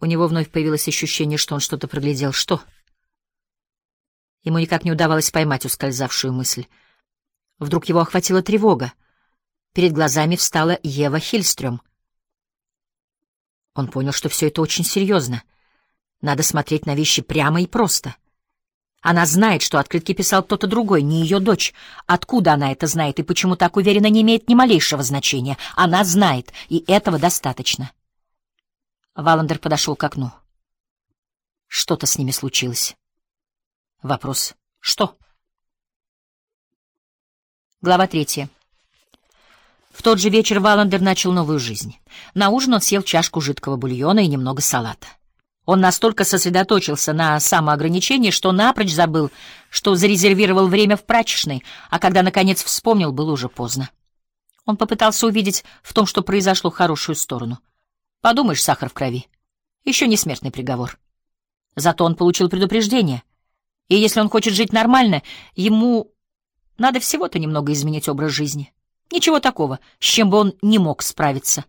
У него вновь появилось ощущение, что он что-то проглядел. Что? Ему никак не удавалось поймать ускользавшую мысль. Вдруг его охватила тревога. Перед глазами встала Ева Хильстрём. Он понял, что все это очень серьезно. Надо смотреть на вещи прямо и просто. Она знает, что открытки писал кто-то другой, не ее дочь. Откуда она это знает и почему так уверена, не имеет ни малейшего значения. Она знает, и этого достаточно. Валандер подошел к окну. Что-то с ними случилось. Вопрос — что? Глава третья. В тот же вечер Валандер начал новую жизнь. На ужин он съел чашку жидкого бульона и немного салата. Он настолько сосредоточился на самоограничении, что напрочь забыл, что зарезервировал время в прачечной, а когда, наконец, вспомнил, было уже поздно. Он попытался увидеть в том, что произошло, хорошую сторону. Подумаешь, сахар в крови. Еще не смертный приговор. Зато он получил предупреждение. И если он хочет жить нормально, ему надо всего-то немного изменить образ жизни. Ничего такого, с чем бы он не мог справиться.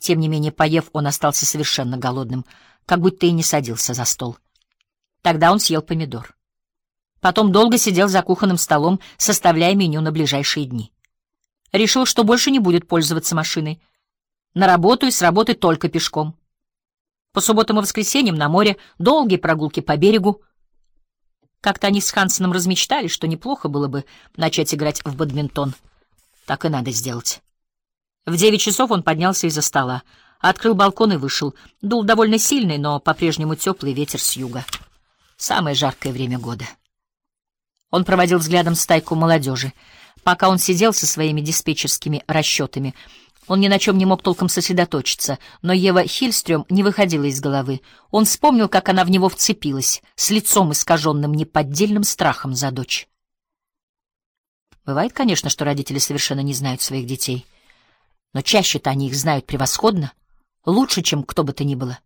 Тем не менее, поев, он остался совершенно голодным, как будто и не садился за стол. Тогда он съел помидор. Потом долго сидел за кухонным столом, составляя меню на ближайшие дни. Решил, что больше не будет пользоваться машиной. На работу и с работы только пешком. По субботам и воскресеньям на море долгие прогулки по берегу. Как-то они с Хансеном размечтали, что неплохо было бы начать играть в бадминтон. Так и надо сделать. В девять часов он поднялся из-за стола, открыл балкон и вышел. Дул довольно сильный, но по-прежнему теплый ветер с юга. Самое жаркое время года. Он проводил взглядом стайку молодежи. Пока он сидел со своими диспетчерскими расчетами, он ни на чем не мог толком сосредоточиться, но Ева Хильстрём не выходила из головы. Он вспомнил, как она в него вцепилась, с лицом искаженным неподдельным страхом за дочь. Бывает, конечно, что родители совершенно не знают своих детей. Но чаще-то они их знают превосходно, лучше, чем кто бы то ни было.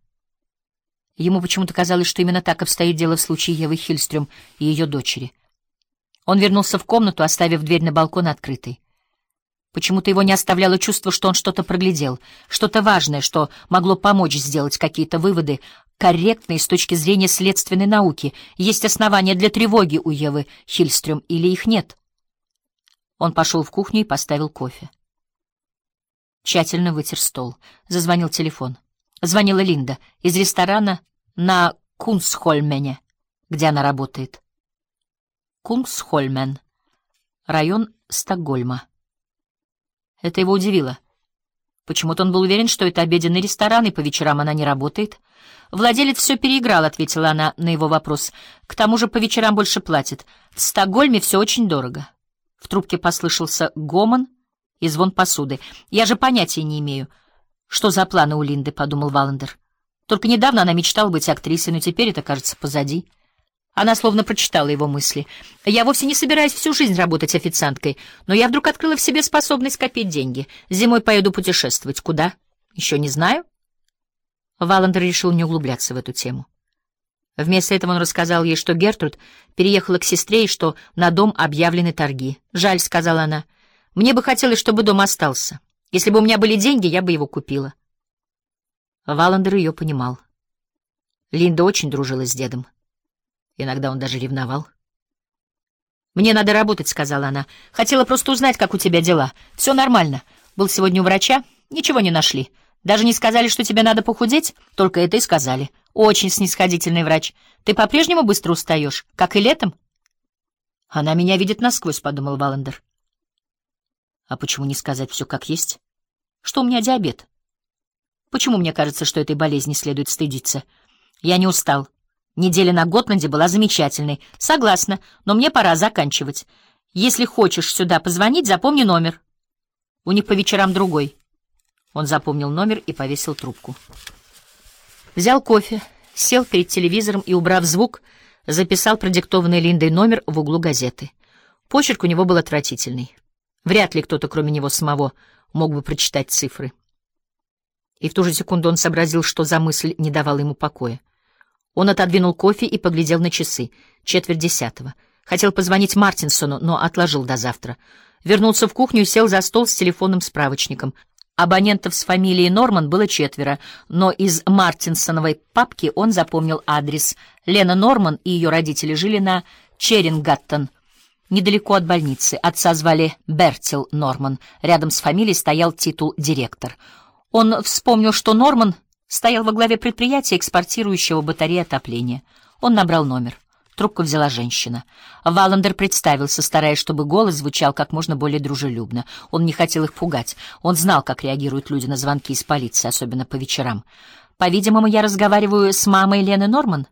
Ему почему-то казалось, что именно так обстоит дело в случае Евы Хильстрём и ее дочери. Он вернулся в комнату, оставив дверь на балкон открытой. Почему-то его не оставляло чувство, что он что-то проглядел, что-то важное, что могло помочь сделать какие-то выводы, корректные с точки зрения следственной науки. Есть основания для тревоги у Евы Хильстрём или их нет? Он пошел в кухню и поставил кофе. Тщательно вытер стол. Зазвонил телефон. Звонила Линда из ресторана на Кунсхольмене, где она работает. Кунсхольмен. Район Стокгольма. Это его удивило. Почему-то он был уверен, что это обеденный ресторан, и по вечерам она не работает. «Владелец все переиграл», — ответила она на его вопрос. «К тому же по вечерам больше платит. В Стокгольме все очень дорого». В трубке послышался гомон и звон посуды. «Я же понятия не имею, что за планы у Линды», — подумал Валандер. «Только недавно она мечтала быть актрисой, но теперь это, кажется, позади». Она словно прочитала его мысли. «Я вовсе не собираюсь всю жизнь работать официанткой, но я вдруг открыла в себе способность копить деньги. Зимой поеду путешествовать. Куда? Еще не знаю». Валандер решил не углубляться в эту тему. Вместо этого он рассказал ей, что Гертруд переехала к сестре и что на дом объявлены торги. «Жаль», — сказала она, — «мне бы хотелось, чтобы дом остался. Если бы у меня были деньги, я бы его купила». Валандер ее понимал. Линда очень дружила с дедом. Иногда он даже ревновал. «Мне надо работать», — сказала она. «Хотела просто узнать, как у тебя дела. Все нормально. Был сегодня у врача. Ничего не нашли. Даже не сказали, что тебе надо похудеть? Только это и сказали. Очень снисходительный врач. Ты по-прежнему быстро устаешь, как и летом? Она меня видит насквозь, подумал Валандер. А почему не сказать все как есть? Что у меня диабет? Почему мне кажется, что этой болезни следует стыдиться? Я не устал. Неделя на Готланде была замечательной. Согласна, но мне пора заканчивать. Если хочешь сюда позвонить, запомни номер. У них по вечерам другой. Он запомнил номер и повесил трубку. Взял кофе, сел перед телевизором и, убрав звук, записал продиктованный Линдой номер в углу газеты. Почерк у него был отвратительный. Вряд ли кто-то, кроме него самого, мог бы прочитать цифры. И в ту же секунду он сообразил, что за мысль не давала ему покоя. Он отодвинул кофе и поглядел на часы. Четверть десятого. Хотел позвонить Мартинсону, но отложил до завтра. Вернулся в кухню и сел за стол с телефонным справочником — Абонентов с фамилией Норман было четверо, но из Мартинсоновой папки он запомнил адрес. Лена Норман и ее родители жили на Черингаттон, недалеко от больницы. Отца звали Бертил Норман. Рядом с фамилией стоял титул «директор». Он вспомнил, что Норман стоял во главе предприятия, экспортирующего батареи отопления. Он набрал номер. Трубку взяла женщина. Валандер представился, стараясь, чтобы голос звучал как можно более дружелюбно. Он не хотел их пугать. Он знал, как реагируют люди на звонки из полиции, особенно по вечерам. «По-видимому, я разговариваю с мамой Лены Норман.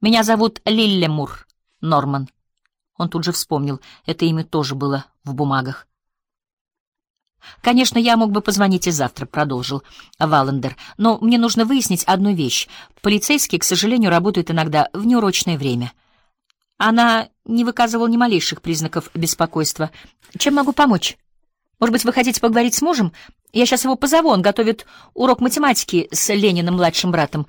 Меня зовут Лилле Мур Норман». Он тут же вспомнил, это имя тоже было в бумагах. «Конечно, я мог бы позвонить и завтра», — продолжил Валандер, «но мне нужно выяснить одну вещь. Полицейские, к сожалению, работают иногда в неурочное время». Она не выказывала ни малейших признаков беспокойства. «Чем могу помочь? Может быть, вы хотите поговорить с мужем? Я сейчас его позову, он готовит урок математики с Лениным младшим братом».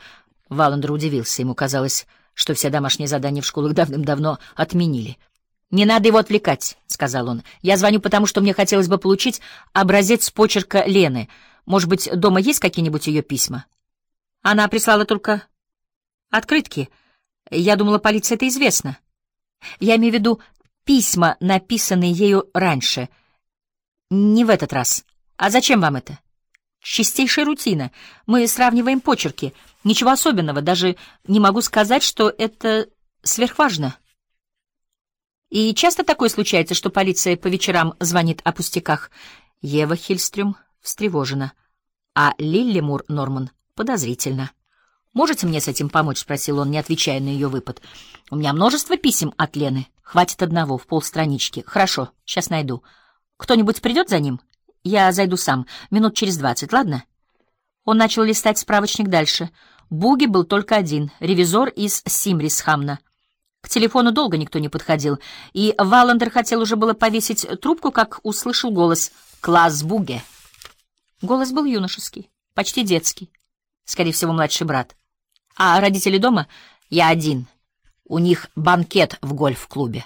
Валандер удивился. Ему казалось, что все домашние задания в школах давным-давно отменили. «Не надо его отвлекать», — сказал он. «Я звоню, потому что мне хотелось бы получить образец почерка Лены. Может быть, дома есть какие-нибудь ее письма?» Она прислала только открытки. Я думала, полиции это известно. Я имею в виду письма, написанные ею раньше. Не в этот раз. А зачем вам это? Чистейшая рутина. Мы сравниваем почерки. Ничего особенного. Даже не могу сказать, что это сверхважно. И часто такое случается, что полиция по вечерам звонит о пустяках. Ева Хильстрюм встревожена, а Лилли Мур Норман подозрительно. «Можете мне с этим помочь?» — спросил он, не отвечая на ее выпад. «У меня множество писем от Лены. Хватит одного, в полстранички. Хорошо, сейчас найду. Кто-нибудь придет за ним? Я зайду сам. Минут через двадцать, ладно?» Он начал листать справочник дальше. Буги был только один, ревизор из Симрисхамна. К телефону долго никто не подходил, и Валандер хотел уже было повесить трубку, как услышал голос «Класс Буге». Голос был юношеский, почти детский, скорее всего, младший брат. «А родители дома?» «Я один. У них банкет в гольф-клубе».